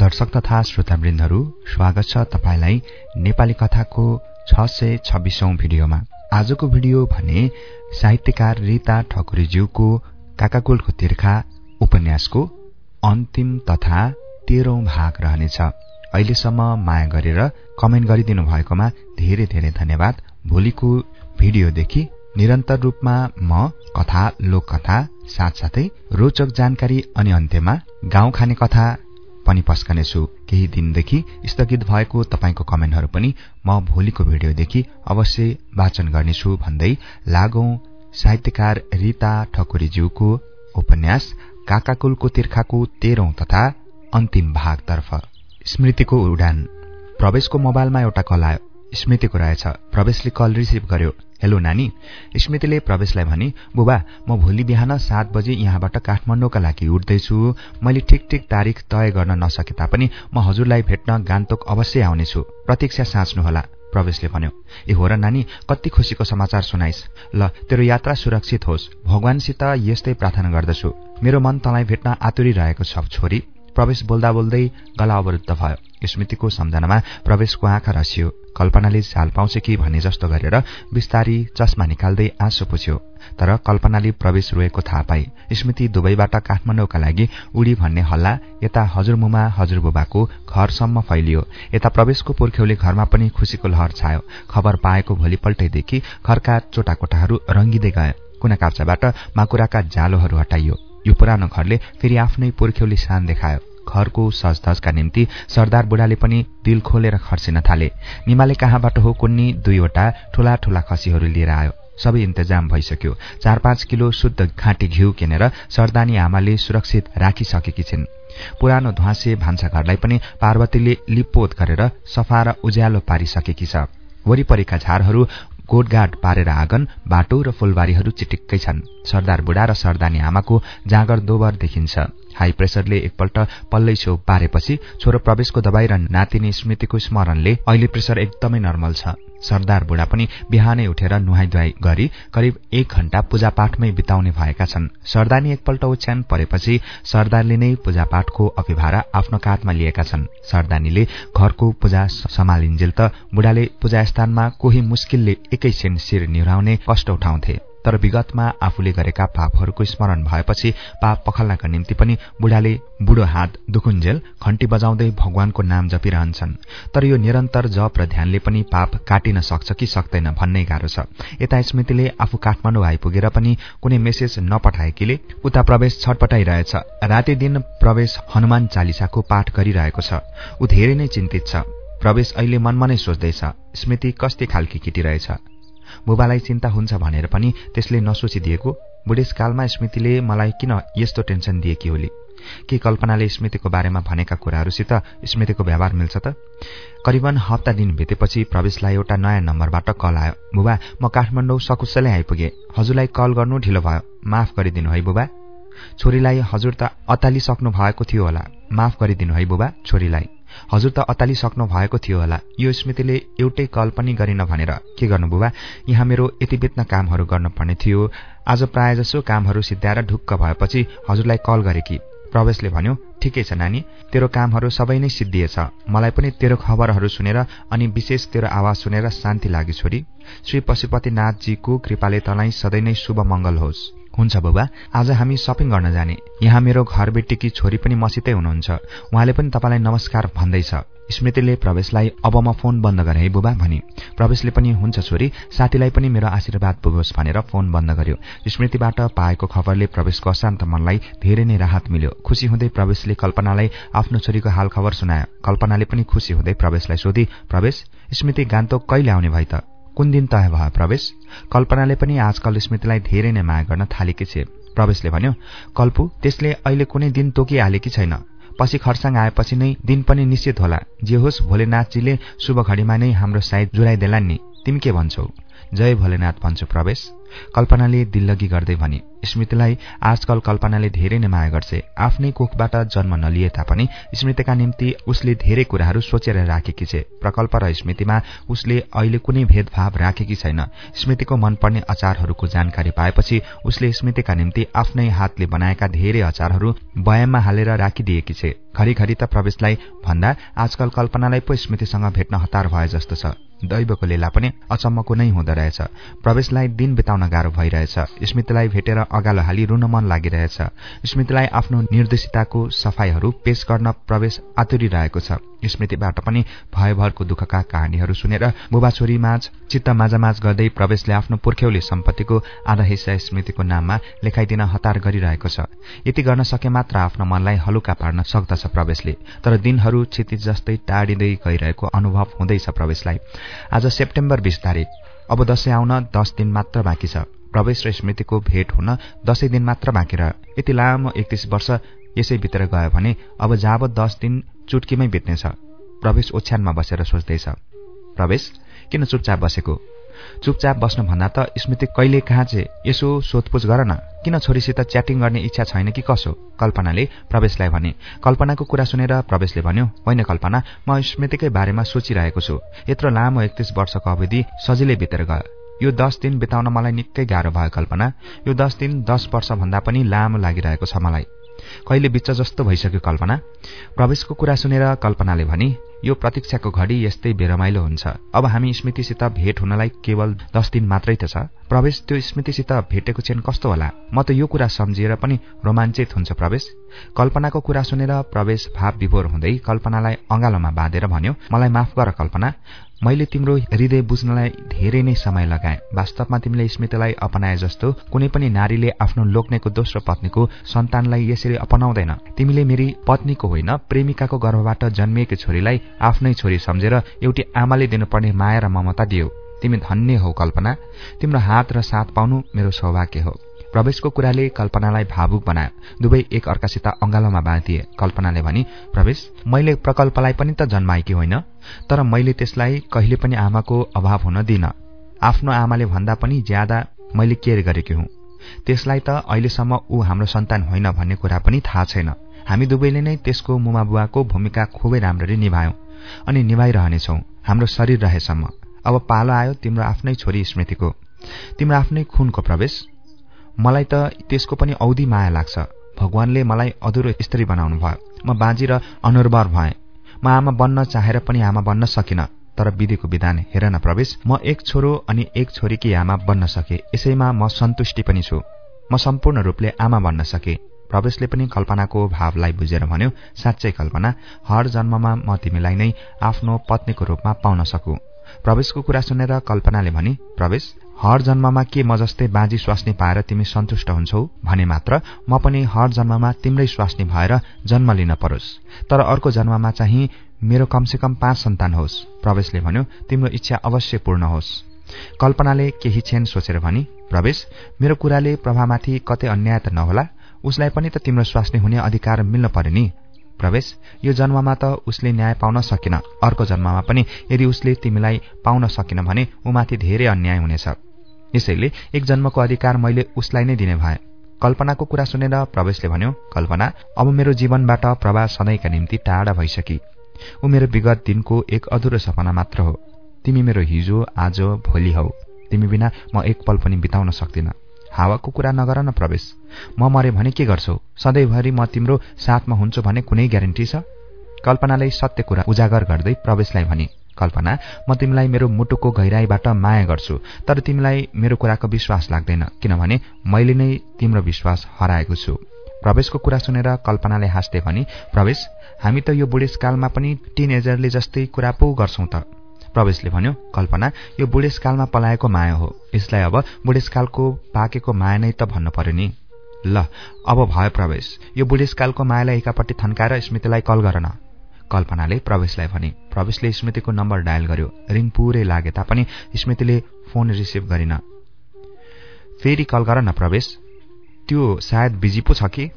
दर्शक तथा श्रोतावृन्दहरू स्वागत छ तपाईँलाई नेपाली कथाको छ सय छब्बीसौं भिडियोमा। आजको भिडियो भने साहित्यकार रीता ठकुरीज्यूको काकाकुलको तिर्खा उपन्यासको अन्तिम तथा तेह्रौं भाग रहनेछ। अहिलेसम्म माया गरेर कमेन्ट गरिदिनु भएकोमा धेरै धेरै धन्यवाद। भोलिको भिडियोदेखि निरन्तर रूपमा म कथा लोककथा साथसाथै रोचक जानकारी अनि अन्त्यमा गाउँ खाने कथा पनि पस्कनेछु। केही दिनदेखि स्थगित भएको तपाईँको कमेन्टहरू पनि म भोलिको भिडियोदेखि अवश्य वाचन गर्नेछु भन्दै लागौं साहित्यकार रीता ठकुरीज्यूको उपन्यास काकाकुलको तिर्खाको तेह्रौं तथा अन्तिम भागतर्फ। स्मृतिको उडान। प्रवेशको मोबाइलमा एउटा कल आयो। स्मृतिको रहेछ। प्रवेशले कल रिसिभ गर्यो। हेलो नानी स्मृतिले प्रवेशलाई भने बुबा म भोलि बिहान सात बजे यहाँबाट काठमाडौँका लागि उठ्दैछु। मैले ठिक ठिक तारिक तय गर्न नसके तापनि म हजुरलाई भेट्न गान्तोक अवश्य आउनेछु। प्रतीक्षा साँच्नुहोला प्रवेशले भन्यो। ए हो र नानी कति खुसीको समाचार सुनाइस। ल तेरो यात्रा सुरक्षित होस्। भगवानसित यस्तै प्रार्थना गर्दछु। मेरो मन तँलाई भेट्न आतुरिरहेको छ छोरी। प्रवेश बोल्दा बोल्दै गला अवरुद्ध भयो स्मृतिको सम्झनामा प्रवेशको आँखा रसियो। कल्पनाले चाल पाउँछ कि भन्ने जस्तो गरेर बिस्तारी चस्मा निकाल्दै आँसु पुछ्यो। तर कल्पनाले प्रवेश रोएको थाहा पाए स्मृति दुवैबाट काठमाडौँका लागि उडी भन्ने हल्ला यता हजुरमुमा हजुरबुबाको घरसम्म फैलियो। यता प्रवेशको पुर्ख्यौले घरमा पनि खुसीको लहर छायो। खबर पाएको भोलिपल्टैदेखि घरका चोटाकोटाहरू रंगिँदै गए। कुना काप्चाबाट माकुराका जालोहरू हटाइयो। यो पुरानो घरले फेरि आफ्नै पुर्ख्यौली शान देखायो। घरको सजधजका निम्ति सरदार बुढाले पनि दिल खोलेर खर्सिन थाले। निमाले कहाँबाट हो कुन्नी? दुईवटा ठूला ठूला खसीहरू लिएर आयो। सबै इन्तजाम भइसक्यो। चार पाँच किलो शुद्ध घाँटी घिउ किनेर सरदानी आमाले सुरक्षित राखिसकेकी छिन्। पुरानो ध्वासे भान्साघरलाई पनि पार्वतीले लिपोत गरेर सफा र उज्यालो पारिसकेकी छ। वरिपरिका झारहरू गोठगाठ पारेर आँगन बाटो र फुलबारीहरू चिटिक्कै छन्। सरदार बुढा र सरदानी आमाको जाँगर दोबर देखिन्छ। हाई प्रेसरले एकपल्ट पल्लै छेउ पारेपछि छोरो प्रवेशको दबाई र नातिनी स्मृतिको स्मरणले अहिले प्रेसर एकदमै नर्मल छ। सरदार बुढा पनि बिहानै उठेर नुहाई गरी करिब एक घण्टा पूजापाठमै बिताउने भएका छन्। सरदानी एकपल्ट ओछ्यान परेपछि सरदारले नै पूजापाठको अभिभारा आफ्नो काठमा लिएका छन्। सरदानीले घरको पूजा सम्हालिन्जेल त बुढाले पूजास्थानमा कोही मुस्किलले एकैछिन शिर निहुराउने कष्ट उठाउँथे। तर विगतमा आफूले गरेका पापहरूको स्मरण भएपछि पाप पखल्नका निम्ति पनि बुढाले बुढो हात दुखुन्जेल घण्टी बजाउँदै भगवानको नाम जपिरहन्छन्। तर यो निरन्तर जप र ध्यानले पनि पाप काटिन सक्छ कि सक्दैन भन्नै गाह्रो छ। यता स्मृतिले आफू काठमाडौँ आइपुगेर पनि कुनै मेसेज नपठाएकीले उता प्रवेश छटपटाइरहेछ। राति दिन प्रवेश हनुमान चालिसाको पाठ गरिरहेको छ। ऊ धेरै नै चिन्तित छ। प्रवेश अहिले मनमा नै सोच्दैछ स्मृति कस्ती खालकी केटी रहेछ बुबालाई चिन्ता हुन्छ भनेर पनि त्यसले नसोचिदिएको बुढेसकालमा स्मृतिले मलाई किन यस्तो टेन्सन दिए कि होली के कल्पनाले स्मृतिको बारेमा भनेका कुराहरूसित स्मृतिको व्यवहार मिल्छ त? करिबन हप्ता दिन बितेपछि प्रवेशलाई एउटा नयाँ नम्बरबाट कल आयो। बुबा म काठमाडौँ सकुशलै आइपुगे। हजुरलाई कल गर्नु ढिलो भयो। माफ गरिदिनु है बुबा? छोरीलाई हजुर त अतालिसक्नु भएको थियो होला। माफ गरिदिनु है बुबा छोरीलाई। हजुर त अतालिसक्नु भएको थियो होला। यो स्मृतिले एउटै कल पनि गरिन भनेर। के गर्नु बुबा? यहाँ मेरो यति बेत्न कामहरू गर्नुपर्ने थियो। आज प्राय जसो कामहरू सिद्ध्याएर ढुक्क भएपछि हजुरलाई कल गरे कि? प्रवेशले भन्यो ठिकै छ नानी तेरो कामहरू सबै नै सिद्धिएछ। मलाई पनि तेरो खबरहरू सुनेर अनि विशेष तेरो आवाज सुनेर शान्ति लाग्यो छोरी। श्री पशुपतिनाथजीको कृपाले तँलाई सधैँ नै शुभ मङ्गल होस्। हुन्छ बुबा आज हामी सपिङ गर्न जाने। यहाँ मेरो घरबेटीकी छोरी पनि मसितै हुनुहुन्छ। उहाँले पनि तपाईँलाई नमस्कार भन्दैछ। स्मृतिले प्रवेशलाई अब म फोन बन्द गरे है बुबा भनी। प्रवेशले पनि हुन्छ छोरी साथीलाई पनि मेरो आशीर्वाद पुगोस् भनेर फोन बन्द गर्यो। स्मृतिबाट पाएको खबरले प्रवेशको अशान्त मनलाई धेरै नै राहत मिल्यो। खुसी हुँदै प्रवेशले कल्पनालाई आफ्नो छोरीको हाल खबर सुनायो। कल्पनाले पनि खुसी हुँदै प्रवेशलाई सोधी प्रवेश स्मृति गान्तोक कहिले आउने भए त? कुन दिन तय भयो प्रवेश? कल्पनाले पनि आजकल स्मृतिलाई धेरै नै माया गर्न थालेकी छे। प्रवेशले भन्यो कल्पु त्यसले अहिले कुनै दिन तोकिहालेकी छैन। पछि खरसाङ आएपछि नै दिन पनि निश्चित होला। जे होस् भोलेनाथजीले शुभ घडीमा नै हाम्रो सायद जुराइदेला नि। तिमी के भन्छौ? जय भोलेनाथ भन्छु प्रवेश। कल्पनाले दिल्लगी गर्दै भने स्मृतिलाई आजकल कल्पनाले धेरै नै माया गर्छ। आफ्नै कोखबाट जन्म नलिए तापनि स्मृतिका निम्ति उसले धेरै कुराहरू सोचेर राखेकी छे। प्रकल्प र स्मृतिमा उसले अहिले कुनै भेदभाव राखेकी छैन। स्मृतिको मनपर्ने अचारहरूको जानकारी पाएपछि उसले स्मृतिका निम्ति आफ्नै हातले बनाएका धेरै अचारहरू बयाममा हालेर राखिदिएकी छे। घरिघरि त प्रवेशलाई भन्दा आजकल कल्पनालाई पो स्मृतिसँग भेट्न हतार भए जस्तो छ। दैवको लेला पनि अचम्मको नै हुँदो रहेछ। प्रवेशलाई दिन बिताउन गाह्रो भइरहेछ। स्मृतिलाई भेटेर अगालो हाली रुन मन लागिरहेछ। स्मृतिलाई आफ्नो निर्देशिताको सफाईहरू पेश गर्न प्रवेश आतुरिरहेको छ। स्मृतिबाट पनि भयभरको दुःखका कहानीहरू सुनेर बुबा छोरी माझ चित्त माझामाझ गर्दै प्रवेशले आफ्नो पुर्ख्यौली सम्पत्तिको आधा हिस्सा स्मृतिको नाममा लेखाइदिन हतार गरिरहेको छ। यति गर्न सके मात्र आफ्नो मनलाई हलुका पार्न सक्दछ प्रवेशले तर दिनहरू क्षितिज जस्तै टाढिँदै गइरहेको अनुभव हुँदैछ प्रवेशलाई। आज सेप्टेम्बर बीस तारिक। अब दशैं आउन दस दिन मात्र बाँकी छ। प्रवेश र स्मृतिको भेट हुन दसैँ दिन मात्र बाँकी रह्यो यति लामो एकतिस वर्ष यसै भित्र गयो भने अब जाब दस दिन चुटकीमै बित्नेछ। प्रवेश ओछ्यानमा बसेर सोच्दैछ। प्रवेश? किन चुपचाप बसेको? चुपचाप बस्नुभन्दा त स्मृति कहिले कहाँ चाहिँ यसो सोधपुछ गर न। किन छोरीसित च्याटिङ गर्ने इच्छा छैन कि कसो? कल्पनाले प्रवेशलाई भने। कल्पनाको कुरा सुनेर प्रवेशले भन्यो होइन कल्पना म स्मृतिकै बारेमा सोचिरहेको छु। यत्रो लामो एकतिस वर्षको अवधि सजिलै बितेर गयो। यो दस दिन बिताउन मलाई निकै गाह्रो भयो कल्पना। यो दस दिन दस वर्षभन्दा पनि लामो लागिरहेको छ मलाई। कहिले बिच्च जस्तो भइसक्यो कल्पना? प्रवेशको कुरा सुनेर कल्पनाले भने यो प्रतीक्षाको घडी यस्तै बेरमाइलो हुन्छ। अब हामी स्मृतिसित भेट हुनलाई केवल दस दिन मात्रै त छ। प्रवेश त्यो स्मृतिसित भेटेको चेन कस्तो होला? म त यो कुरा सम्झिएर पनि रोमाञ्चित हुन्छ प्रवेश। कल्पनाको कुरा सुनेर प्रवेश भाव विभोर हुँदै कल्पनालाई अँगालोमा बाँधेर भन्यो मलाई माफ गर कल्पना। मैले तिम्रो हृदय बुझ्नलाई धेरै नै समय लगाए। वास्तवमा तिमीले स्मृतिलाई अपनाए जस्तो कुनै पनि नारीले आफ्नो लोक्नेको दोस्रो पत्नीको सन्तानलाई यसरी अपनाउँदैन। तिमीले मेरी पत्नीको होइन प्रेमिकाको गर्भबाट जन्मिएकी छोरीलाई आफ्नै छोरी सम्झेर एउटी आमाले दिनुपर्ने माया र ममता दियो। तिमी धन्य हौ कल्पना। तिम्रो हात र साथ पाउनु मेरो सौभाग्य हो। प्रवेशको कुराले कल्पनालाई भावुक बनायो दुवै एक अर्कासित अङ्गालोमा बाँधिए। कल्पनाले भनी प्रवेश मैले प्रकल्पलाई पनि त जन्माएकी होइन तर मैले त्यसलाई कहिले पनि आमाको अभाव हुन दिन आफ्नो आमाले भन्दा पनि ज्यादा मैले केयर गरेकी हुँ। त्यसलाई त अहिलेसम्म ऊ हाम्रो सन्तान होइन भन्ने कुरा पनि थाहा छैन। हामी दुवैले नै त्यसको मुमा बुवाको भूमिका खुबै राम्ररी निभायौं अनि निभाइरहनेछौ। हाम्रो शरीर रहेसम्म। अब पालो आयो तिम्रो आफ्नै छोरी स्मृतिको। तिम्रो आफ्नै खुनको प्रवेश। मलाई त त्यसको पनि औधी माया लाग्छ। भगवानले मलाई अधुरो स्त्री बनाउनु भयो। म बाँझी र अनुर्वर भए। म आमा बन्न चाहेर पनि आमा बन्न सकिन तर विधिको विधान हेर न प्रवेश। म एक छोरो अनि एक छोरीकी आमा बन्न सके यसैमा म सन्तुष्टि पनि छु। म सम्पूर्ण रूपले आमा बन्न सके। प्रवेशले पनि कल्पनाको भावलाई बुझेर भन्यो साँच्चै कल्पना हर जन्ममा म तिमीलाई नै आफ्नो पत्नीको रूपमा पाउन सकु। प्रवेशको कुरा सुनेर कल्पनाले भनी प्रवेश हर जन्ममा के म जस्तै बाँझी स्वास्नी पाएर तिमी सन्तुष्ट हुन्छौ भने मात्र म पनि हर जन्ममा तिम्रै स्वास्नी भएर जन्म लिन परोस्। तर अर्को जन्ममा चाहिँ मेरो कमसेकम पाँच सन्तान होस् प्रवेशले भन्यो तिम्रो इच्छा अवश्य पूर्ण होस्। कल्पनाले केही छेन सोचेर भनी प्रवेश मेरो कुराले प्रभामाथि कतै अन्याय त नहोला उसलाई पनि त तिम्रो स्वास्नी हुने अधिकार मिल्न पर्यो नि। प्रवेश यो जन्ममा त उसले न्याय पाउन सकेन। अर्को जन्ममा पनि यदि उसले तिमीलाई पाउन सकेन भने उमाथि धेरै अन्याय हुनेछ। यसैले एक जन्मको अधिकार मैले उसलाई नै दिने भए। कल्पनाको कुरा सुनेर प्रवेशले भन्यो कल्पना अब मेरो जीवनबाट प्रभा सधैँका निम्ति टाढा भइसकी। ऊ मेरो विगत दिनको एक अधुरो सपना मात्र हो। तिमी मेरो हिजो आज भोलि हौ। तिमी बिना म एक पल पनि बिताउन सक्दिन। हावाको कुरा नगर न प्रवेश। म मरे भने के गर्छौ? सधैँभरि म तिम्रो साथमा हुन्छु भने कुनै ग्यारेन्टी छ? कल्पनाले सत्य कुरा उजागर गर्दै प्रवेशलाई भने कल्पना म तिमीलाई मेरो मुटुको गहिराईबाट माया गर्छु तर तिमीलाई मेरो कुराको विश्वास लाग्दैन किनभने मैले नै तिम्रो विश्वास हराएको छु। प्रवेशको कुरा सुनेर कल्पनाले हाँस्दै भने प्रवेश हामी त यो बुढेसकालमा पनि टिनेजरले जस्तै कुरा पो गर्छौं त। प्रवेशले भन्यो कल्पना यो बुढेसकालमा पलाएको माया हो। यसलाई अब बुढेसकालको पाकेको माया नै त भन्नु पर्यो नि। ल अब भयो प्रवेश। यो बुढेसकालको मायालाई एकापट्टि थन्काएर स्मृतिलाई कल गर न। कल्पनाले प्रवेशलाई भने। प्रवेशले स्मृतिको नम्बर डायल गर्यो। रिङ पुरै लागे तापनि स्मृतिले फोन रिसिभ गरिन। फेरि कल गर न प्रवेश। त्यो सायद बिजी पो छ कि?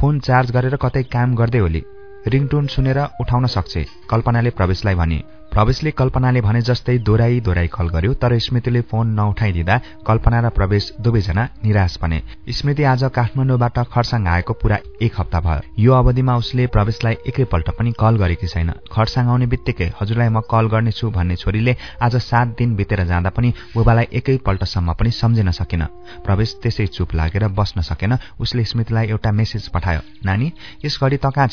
फोन चार्ज गरेर कतै काम गर्दै होली रिङटोन सुनेर उठाउन सक्छ। कल्पनाले प्रवेशलाई भने प्रवेशले कल्पनाले भने जस्तै दोहोऱ्याई दोहोऱ्याई कल गर्यो तर स्मृतिले फोन नउठाइदिँदा कल्पना र प्रवेश दुवैजना निराश बने। स्मृति आज काठमाडौँबाट खरसाङ आएको पूरा एक हप्ता भयो। यो अवधिमा उसले प्रवेशलाई एकैपल्ट पनि कल गरेकी छैन। खरसाङ आउने बित्तिकै हजुरलाई म कल गर्नेछु भन्ने छोरीले आज सात दिन बितेर जाँदा पनि बुबालाई एकैपल्टसम्म पनि सम्झिन सकेन। प्रवेश त्यसै चुप लागेर बस्न सकेन। उसले स्मृतिलाई एउटा मेसेज पठायो नानी यस घडी त कहाँ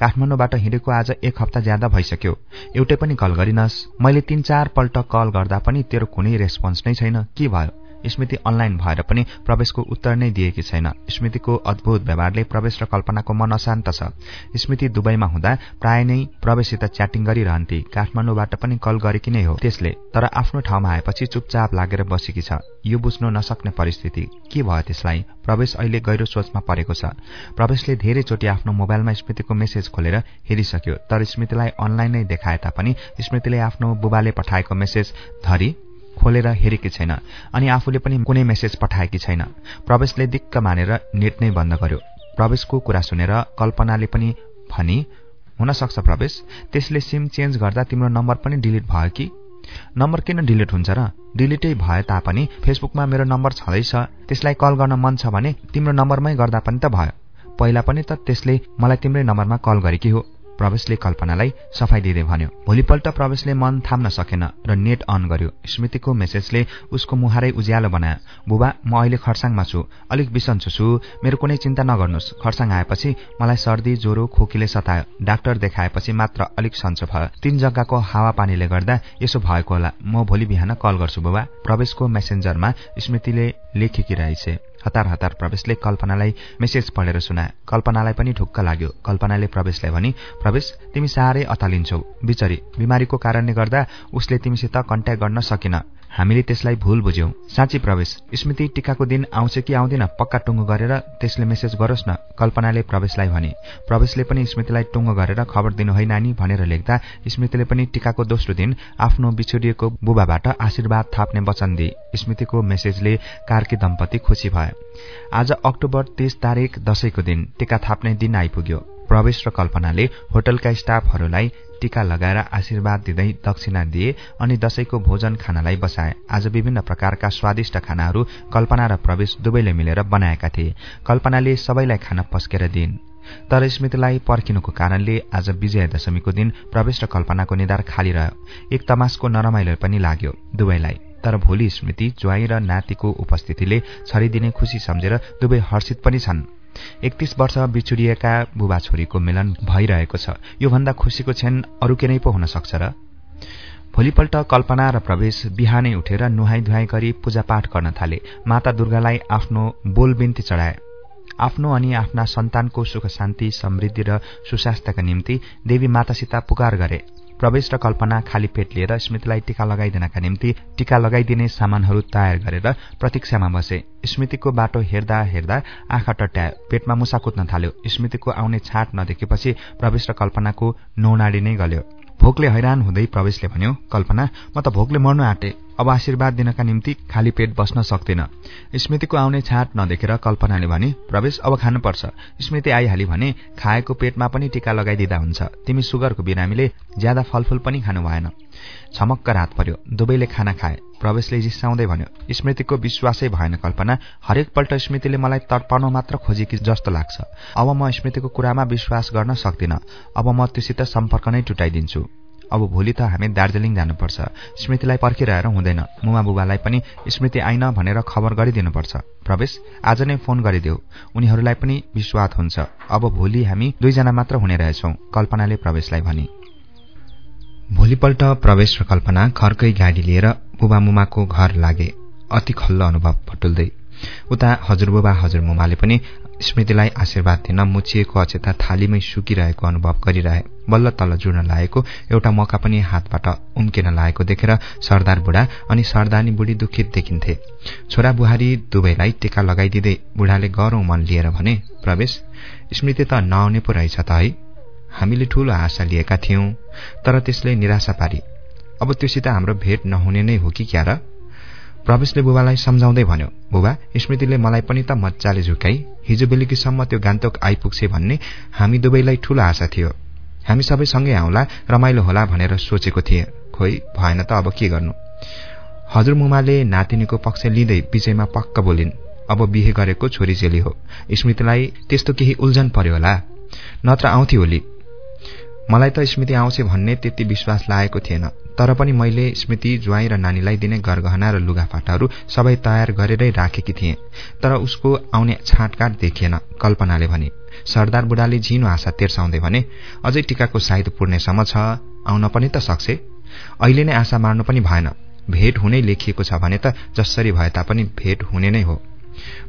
काठमाडौँबाट हिँडेको आज एक हप्ता ज्यादा भइसक्यो। एउटै पनि कल गरिनस्। मैले तीन चारपल्ट कल गर्दा पनि तेरो कुनै रेस्पोन्स नै छैन। के भयो? स्मृति अनलाइन भएर पनि प्रवेशको उत्तर नै दिएकी छैन। स्मृतिको अद्भुत व्यवहारले प्रवेश र कल्पनाको मन अशान्त छ। स्मृति दुबईमा हुँदा प्राय नै प्रवेशसित च्याटिङ गरिरहन्थे। काठमाडौँबाट पनि कल गरेकी नै हो त्यसले तर आफ्नो ठाउँमा आएपछि चुपचाप लागेर बसेकी छ। यो बुझ्नु नसक्ने परिस्थिति। के भयो त्यसलाई? प्रवेश अहिले गहिरो सोचमा परेको छ। प्रवेशले धेरैचोटि आफ्नो मोबाइलमा स्मृतिको मेसेज खोलेर हेरिसक्यो तर स्मृतिलाई अनलाइन नै देखाए तापनि स्मृतिले आफ्नो बुबाले पठाएको मेसेज धरी। खोलेर हेरेकी छैन अनि आफूले पनि कुनै मेसेज पठाएकी छैन। प्रवेशले दिक्क मानेर नेट नै बन्द गर्यो। प्रवेशको कुरा सुनेर कल्पनाले पनि भनी हुन सक्छ प्रवेश। त्यसले सिम चेन्ज गर्दा तिम्रो नम्बर पनि डिलिट भयो कि? नम्बर किन डिलिट हुन्छ र? डिलिटै भए तापनि फेसबुकमा मेरो नम्बर छँदैछ। त्यसलाई कल गर्न मन छ भने तिम्रो नम्बरमै गर्दा पनि त भयो। पहिला पनि त त्यसले मलाई तिम्रै नम्बरमा कल गरेकी हो। प्रवेशले कल्पनालाई सफाई दिँदै भन्यो। भोलिपल्ट प्रवेशले मन थाम्न सकेन र नेट अन गर्यो। स्मृतिको मेसेजले उसको मुहारै उज्यालो बनायो। बुबा म अहिले खरसाङमा छु। अलिक बिसन्चो छु। मेरो कुनै चिन्ता नगर्नुहोस्। खरसाङ आएपछि मलाई सर्दी ज्वरो खोकीले सतायो। डाक्टर देखाएपछि मात्र अलिक सन्चो भयो। तीन जग्गाको हावापानीले गर्दा यसो भएको होला। म भोलि बिहान कल गर्छु बुबा। प्रवेशको मेसेन्जरमा स्मृतिले लेखेकी रहेछ। हतार हतार प्रवेशले कल्पनालाई मेसेज पढेर सुना। कल्पनालाई पनि ढुक्क लाग्यो। कल्पनाले प्रवेशलाई भनी प्रवेश तिमी साह्रै अतालिन्छौ बिचरी बिमारीको कारणले गर्दा उसले तिमीसित कन्ट्याक्ट गर्न सकिन। हामीले त्यसलाई भूल बुझ्यौं। साँच्ची प्रवेश। स्मृति टिकाको दिन आउँछ कि आउँदैन पक्का टुङ्गो गरेर त्यसले मेसेज गरोस् न। कल्पनाले प्रवेशलाई भने। प्रवेशले पनि स्मृतिलाई टुङ्गो गरेर खबर दिनु है नानी भनेर लेख्दा स्मृतिले पनि टिकाको दोस्रो दिन आफ्नो बिछोडिएको बुबाबाट आशीर्वाद थाप्ने वचन दिए। स्मृतिको मेसेजले कार्की दम्पति खुसी भए। आज अक्टोबर तीस तारिक दशैंको दिन टिका थाप्ने दिन आइपुग्यो। प्रवेश र कल्पनाले होटलका स्टाफहरूलाई टीका लगाएर आशीर्वाद दिँदै दक्षिणा दिए अनि दशैंको भोजन खानालाई बसाए। आज विभिन्न प्रकारका स्वादिष्ट खानाहरू कल्पना र प्रवेश दुवैले मिलेर बनाएका थिए। कल्पनाले सबैलाई खाना पस्केर दिइन्। तर स्मृतिलाई पर्खिनुको कारणले आज विजया दशमीको दिन प्रवेश र कल्पनाको निधार खाली रह्यो। एक तमासको नरमाइलो पनि लाग्यो दुवैलाई। तर भोलि स्मृति ज्वाई र नातिको उपस्थितिले छरिदिने खुशी सम्झेर दुवै हर्षित पनि छन्। एकतीस वर्ष बिछुडिएका बुबा छोरीको मिलन भइरहेको छ। योभन्दा खुसीको क्षण अरू के नै पो हुन सक्छ र? भोलिपल्ट कल्पना र प्रवेश बिहानै उठेर नुहाई धुवाई गरी पूजापाठ गर्न थाले। माता दुर्गालाई आफ्नो बोलबिन्ती चढाए। आफ्नो अनि आफ्ना सन्तानको सुख शान्ति समृद्धि र सुशास्थ्यका निम्ति देवी मातासित पुकार गरे। प्रवेश र कल्पना खाली पेट लिएर स्मृतिलाई टीका लगाइदिनका निम्ति टीका लगाइदिने सामानहरू तयार गरेर प्रतीक्षामा बसे। स्मृतिको बाटो हेर्दा हेर्दा आँखा टट्यायो। पेटमा मुसा कुद्न थाल्यो। स्मृतिको आउने छाट नदेखेपछि प्रवेश र कल्पनाको नौनाडी नै गल्यो। भोकले हैरान हुँदै प्रवेशले भन्यो कल्पना म त भोकले मर्नु आँटे। अब आशीर्वाद दिनका निम्ति खाली पेट बस्न सक्दिन। स्मृतिको आउने छाट नदेखेर कल्पनाले भने प्रवेश अब खानुपर्छ स्मृति आइहाली भने खाएको पेटमा पनि टीका लगाइदिँदा हुन्छ। तिमी सुगरको बिरामीले ज्यादा फलफूल पनि खानु भएन। छमक्क रात पर्यो। दुवैले खाना खाए। प्रवेशले जिस्साउँदै भन्यो स्मृतिको विश्वासै भएन कल्पना। हरेकपल्ट स्मृतिले मलाई तर्पाउन मात्र खोजेकी जस्तो लाग्छ। अब म स्मृतिको कुरामा विश्वास गर्न सक्दिन। अब म त्योसित सम्पर्क नै टुटाइदिन्छु। अब भोलि त हामी दार्जिलिङ जानुपर्छ। स्मृतिलाई पर्खिरहेर हुँदैन। मुमा बुबालाई पनि स्मृति आइन भनेर खबर गरिदिनुपर्छ। प्रवेश आज नै फोन गरिदेऊ। उनीहरूलाई पनि विश्वास हुन्छ। अब भोलि हामी दुईजना मात्र हुने रहेछौ कल्पनाले प्रवेशलाई भनी। भोलिपल्ट प्रवेश र कल्पना घरकै गाडी लिएर बुबा मुमाको घर लागे। अति खल्लो अनुभव पटुल्दै उता हजुरबुबा हजुरमुमाले पनि स्मृतिलाई आशीर्वाद दिन मुछिएको अचेता थालीमै सुकिरहेको अनुभव गरिरहे। बल्ल तल्ल जुड्न लागेको एउटा मौका पनि हातबाट उम्किन लागेको देखेर सरदार बुढा अनि सरदानी बुढी दुखित देखिन्थे। छोरा बुहारी दुवैलाई टीका लगाइदिँदै बुढाले गरौं मन लिएर भने प्रवेश स्मृति त नआउने पो रहेछ त है। हामीले ठूलो आशा लिएका थियौं तर त्यसले निराशा पारी। अब त्योसित हाम्रो भेट नहुने नै हो कि क्या र? प्रवेशले बुबालाई सम्झाउँदै भन्यो बुबा स्मृतिले मलाई पनि त मजाले झुकाई हिजो बेलुकीसम्म त्यो गान्तोक आइपुग्छे भन्ने हामी दुवैलाई ठूलो आशा थियो। हामी सबै सँगै आउँला रमाइलो होला भनेर सोचेको थिए। खोइ भएन त अब के गर्नु? हजुरमुमाले नातिनीको पक्ष लिँदै विजयमा पक्क बोलिन् अब बिहे गरेको छोरी चेली हो। स्मृतिलाई त्यस्तो केही उल्झन पर्यो होला। नत्र आउँथी होली मलाई त स्मृति आउँछ भन्ने त्यति विश्वास लागेको थिएन। तर पनि मैले स्मृति ज्वाई र नानीलाई दिने गरगहना र लुगाफाटाहरू सबै तयार गरेरै राखेकी थिएँ। तर उसको आउने छाँटकाट देखिएन कल्पनाले भने। सरदार बुढाले झिनो आशा तेर्साउँदै भने अझै टिकाको साइत पुर्नेसम्म छ आउन पनि त सक्छ। अहिले नै आशा मार्नु पनि भएन। भेट हुनै लेखिएको छ भने त जसरी भए तापनि भेट हुने नै हो।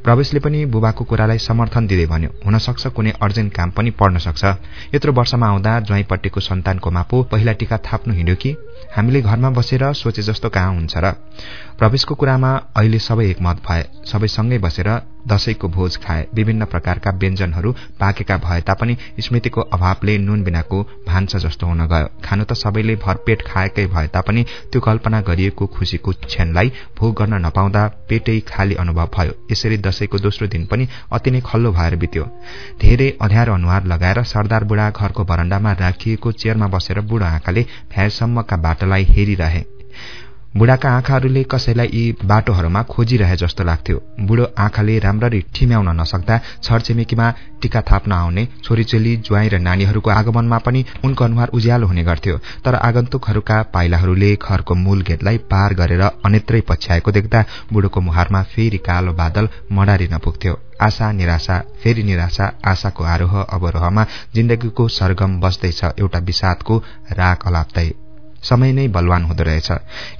प्रवेशले पनि बुबाको कुरालाई समर्थन दिँदै भन्यो हुन सक्छ कुनै अर्जेन्ट काम पनि पढ्न सक्छ। यत्रो वर्षमा आउँदा ज्वाइँपट्टिको सन्तानको मापो पहिला टिका थाप्नु हिँड्यो कि? हामीले घरमा बसेर सोचे जस्तो कहाँ हुन्छ र? प्रवेशको कुरामा अहिले सबै एकमत भए सबैसँगै बसेर दशैंको भोज खाए विभिन्न प्रकारका व्यञ्जनहरू पाकेका भए तापनि स्मृतिको अभावले नुन बिनाको भान्सा जस्तो हुन गयो। खानु त सबैले भरपेट खाएकै भए तापनि त्यो कल्पना गरिएको खुसीको क्षणलाई भोग गर्न नपाउँदा पेटै खाली अनुभव भयो। यसरी दशैंको दोस्रो दिन पनि अति नै खल्लो भएर बित्यो। धेरै अध्यारो अनुहार लगाएर सरदार बुढा घरको बरण्डामा राखिएको चेयरमा बसेर बुढो आँखाले फ्यासम्मका बाटोलाई हेरिरहे। बुढाका आँखाहरूले कसैलाई यी बाटोहरूमा खोजिरहे जस्तो लाग्थ्यो। बुढो आँखाले राम्ररी ठिम्याउन नसक्दा छरछिमेकीमा टिका थाप्न आउने छोरीचेली ज्वाई र नानीहरूको आगमनमा पनि उनको अनुहार उज्यालो हुने गर्थ्यो। तर आगन्तुकहरूका पाइलाहरूले घरको मूल गेटलाई पार गरेर अनेत्रै पछ्याएको देख्दा बुढोको मुहारमा फेरि कालो बादल मडारिन पुग्थ्यो। आशा निराशा फेरि निराशा आशाको आरोह अवरोहमा जिन्दगीको सरगम बस्दैछ एउटा विषादको राग अलाप्दै समय नै बलवान हुँदो रहेछ।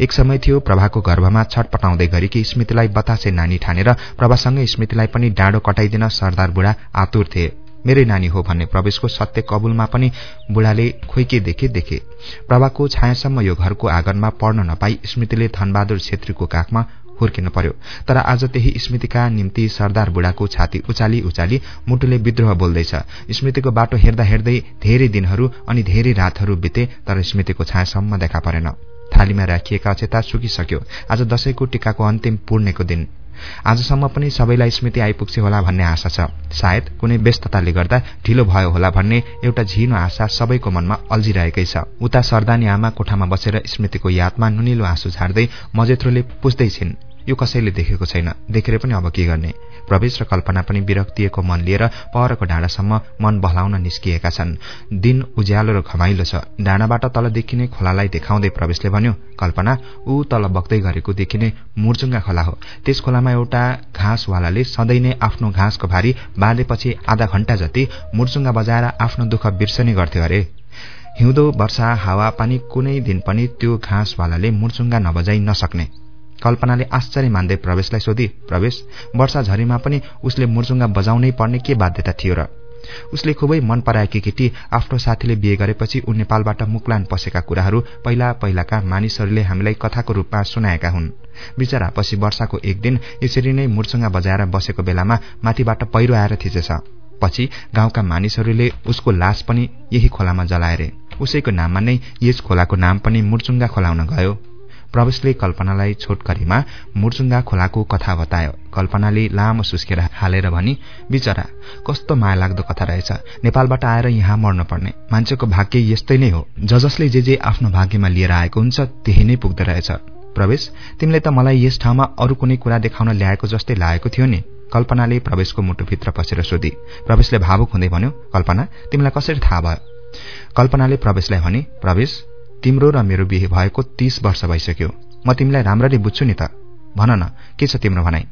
एक समय थियो प्रभाको गर्भमा छटपटाउँदै गरेकी स्मृतिलाई बतासे नानी ठानेर प्रभासँगै स्मृतिलाई पनि डाँडो कटाइदिन सरदार बुढा आतुर थिए। मेरै नानी हो भन्ने प्रवेशको सत्य कबुलमा पनि बुढाले खोइके देखे देखे। प्रभाको छायासम्म यो घरको आँगनमा पढ्न नपाई स्मृतिले धनबहादुर छेत्रीको काखमा हुर्किनु पर्यो। तर आज त्यही स्मृतिका निम्ति सरदार बुढाको छाती उचाली उचाली मुटुले विद्रोह बोल्दैछ। स्मृतिको बाटो हेर्दा हेर्दै धेरै दिनहरू अनि धेरै रातहरू बिते तर स्मृतिको छायासम्म देखा परेन। थालीमा राखिएका अचेता सुकिसक्यो। आज दशैंको टिकाको अन्तिम पूर्णेको दिन। आजसम्म पनि सबैलाई स्मृति आइपुग्छ होला भन्ने आशा छ। सायद कुनै व्यस्तताले गर्दा ढिलो भयो होला भन्ने एउटा झिनो आशा सबैको मनमा अल्झिरहेकै छ। उता सरदानी आमा कोठामा बसेर स्मृतिको यादमा नुनिलो आँसु झार्दै मजेत्रोले पुस्दैछिन् यो कसैले देखेको छैन। देखेर पनि अब के गर्ने? प्रवेश र कल्पना पनि विरक्तिएको मन लिएर परको डाँडासम्म मन बहलाउन निस्किएका छन्। दिन उज्यालो र घमाइलो छ। डाँडाबाट तल देखिने खोलालाई देखाउँदै प्रवेशले भन्यो कल्पना ऊ तल बग्दै गरेको देखिने मुर्चुङ्गा खोला हो। त्यस खोलामा एउटा घाँसवालाले सधैँ नै आफ्नो घाँसको भारी बाँधेपछि आधा घण्टा जति मुर्चुङ्गा बजाएर आफ्नो दुःख बिर्सने गर्थ्यो अरे। हिउँदो वर्षा हावा पानी कुनै दिन पनि त्यो घाँसवालाले मुर्चुङ्गा नबजाइ नसक्ने। कल्पनाले आश्चर्य मान्दै प्रवेशलाई सोधी प्रवेश वर्षा झरीमा पनि उसले मुर्चुङ्गा बजाउनै पर्ने के बाध्यता थियो र? उसले खुबै मन पराएकी केटी आफ्नो साथीले बिहे गरेपछि ऊ नेपालबाट मुक्लान पसेका कुराहरू पहिला पहिलाका मानिसहरूले हामीलाई कथाको रूपमा सुनाएका हुन्। बिचरा पछि वर्षाको एक दिन यसरी नै मुर्चुङ्गा बजाएर बसेको बेलामा माथिबाट पहिरो आएर थिचेछ। पछि गाउँका मानिसहरूले उसको लास पनि यही खोलामा जलाएरे। उसैको नाममा नै यस खोलाको नाम पनि मुर्चुङ्गा खोलाउन गयो। प्रवेशले कल्पनालाई छोटकरीमा मुर्चुङ्गा खोलाको कथा बतायो। कल्पनाले लामो सुस्केर हालेर भनी बिचरा कस्तो माया लाग्दो कथा रहेछ। नेपालबाट आएर यहाँ मर्नुपर्ने। मान्छेको भाग्य यस्तै नै हो। ज जसले जे जे आफ्नो भाग्यमा लिएर आएको हुन्छ त्यही नै पुग्दो रहेछ। प्रवेश तिमीले त मलाई यस ठाउँमा अरू कुनै कुरा देखाउन ल्याएको जस्तै लागेको थियो नि? कल्पनाले प्रवेशको मुटुभित्र पसेर सोधी। प्रवेशले भावुक हुँदै भन्यो कल्पना तिमीलाई कसरी थाहा भयो? कल्पनाले प्रवेशलाई भने प्रवेश तिम्रो र मेरो बिहे भएको तीस वर्ष भइसक्यो। म तिमीलाई राम्ररी बुझ्छु नि त। भन न के छ तिम्रो भनाइ?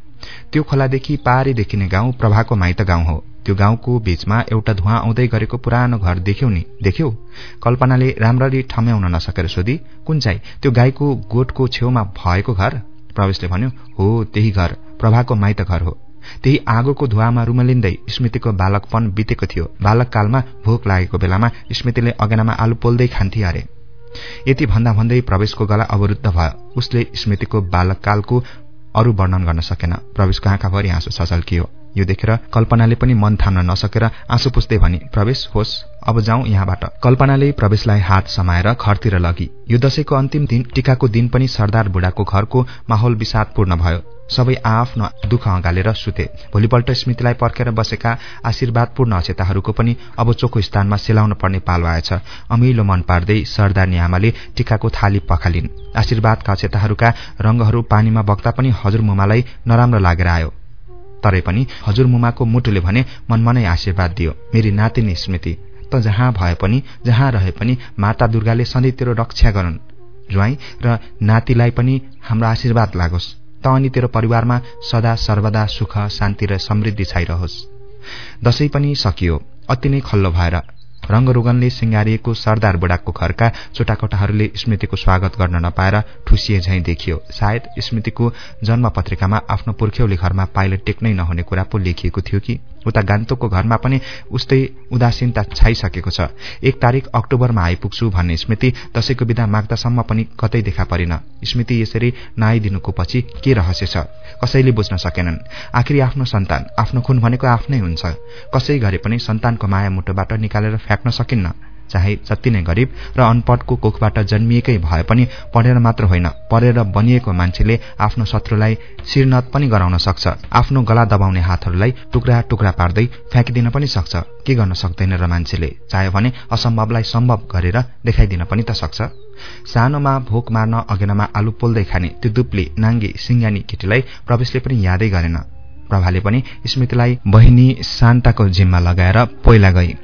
त्यो खोलादेखि पारी देखिने गाउँ प्रभाको माइत गाउँ हो। त्यो गाउँको बीचमा एउटा धुवा आउँदै गरेको पुरानो घर देख्यौ नि। देख्यौ? कल्पनाले राम्ररी ठम्याउन नसकेर सोधी कुन चाहिँ? त्यो गाईको गोठको छेउमा भएको घर? प्रवेशले भन्यो हो त्यही घर। प्रभाको माइत घर हो। त्यही आगोको धुवामा रुमलिँदै स्मृतिको बालकपन बितेको थियो। बालककालमा भोक लागेको बेलामा स्मृतिले अगेनामा आलु पोल्दै खान्थे अरे। यति भन्दा भन्दै प्रवेशको गला अवरुद्ध भयो। उसले स्मृतिको बालककालको अरू वर्णन गर्न सकेन। प्रवेशको आँखाभरि आँसु सचल्कियो यो देखेर कल्पनाले पनि मन थाम्न नसकेर आँसु पुस्दै भने प्रवेश होस् अब जाउँ यहाँबाट। कल्पनाले प्रवेशलाई हात समाएर घरतिर लगी। यो दशैंको अन्तिम दिन टीकाको दिन पनि सरदार बुढाको घरको माहौल विषादपूर्ण भयो। सबै आआफ्नो दुःख अँगालेर सुते। भोलिपल्ट स्मृतिलाई पर्खेर बसेका आशीर्वादपूर्ण अचेताहरूको पनि अब चोखो स्थानमा सेलाउन पर्ने पालो आएछ। अमिलो मन पार्दै सरदारनी आमाले टिकाको थाली पखालिन्। आशीर्वादका अचेताहरूका रंगहरू पानीमा बग्दा पनि हजुरमुमालाई नराम्रो लागेर आयो। तरै पनि हजुरमुमाको मुटुले भने मनमनै आशीर्वाद दियो। मेरी नातिनी स्मृति त जहाँ भए पनि जहाँ रहे पनि माता दुर्गाले सधैँ तेरो रक्षा गरून्। ज्वाई र नातिलाई पनि हाम्रो आशीर्वाद लागोस्। त अनि तेरो परिवारमा सदा सर्वदा सुख शान्ति र समृद्धि छाइरहोस्। दशैं पनि सकियो। अति नै खल्लो भएर रंगरोगनले सिंगारिएको सरदार बुढाको घरका चोटाकोटाहरूले स्मृतिको स्वागत गर्न नपाएर ठुसिए झैं देखियो। सायद स्मृतिको जन्म पत्रिकामा आफ्नो पुर्ख्यौली घरमा पाइलट टेक्नै नहुने कुरा पो लेखिएको थियो कि? उता गान्तोकको घरमा पनि उस्तै उदासीनता छाइसकेको छ। एक तारिक अक्टोबरमा आइपुग्छु भन्ने स्मृति दशैंको विधा माग्दासम्म पनि कतै देखा परिन। स्मृति यसरी नआइदिनुको पछि के रहस्य छ? कसैले बुझ्न सकेनन्। आखिरी आफ्नो सन्तान आफ्नो खुन भनेको आफ्नै हुन्छ। कसै गरे पनि सन्तानको माया मुटुबाट निकालेर फ्याँक्न सकिन्न। चाहे जति नै गरिब र अनपढको कोखबाट जन्मिएकै भए पनि पढेर मात्र होइन पढेर बनिएको मान्छेले आफ्नो शत्रुलाई शिरनत पनि गराउन सक्छ आफ्नो गला दबाउने हातहरूलाई टुक्रा टुक्रा पार्दै फ्याँकिदिन पनि सक्छ। के गर्न सक्दैन र मान्छेले? चाहे भने असम्भवलाई सम्भव गरेर देखाइदिन पनि त सक्छ। सानोमा भोक मार्न अगेनामा आलु पोल्दै खाने त्यो दुप्ली नाङ्गी सिङ्गानी केटीलाई प्रवेशले पनि यादै गरेन। प्रभाले पनि स्मृतिलाई बहिनी शान्ताको जिम्मा लगाएर पहिला गई।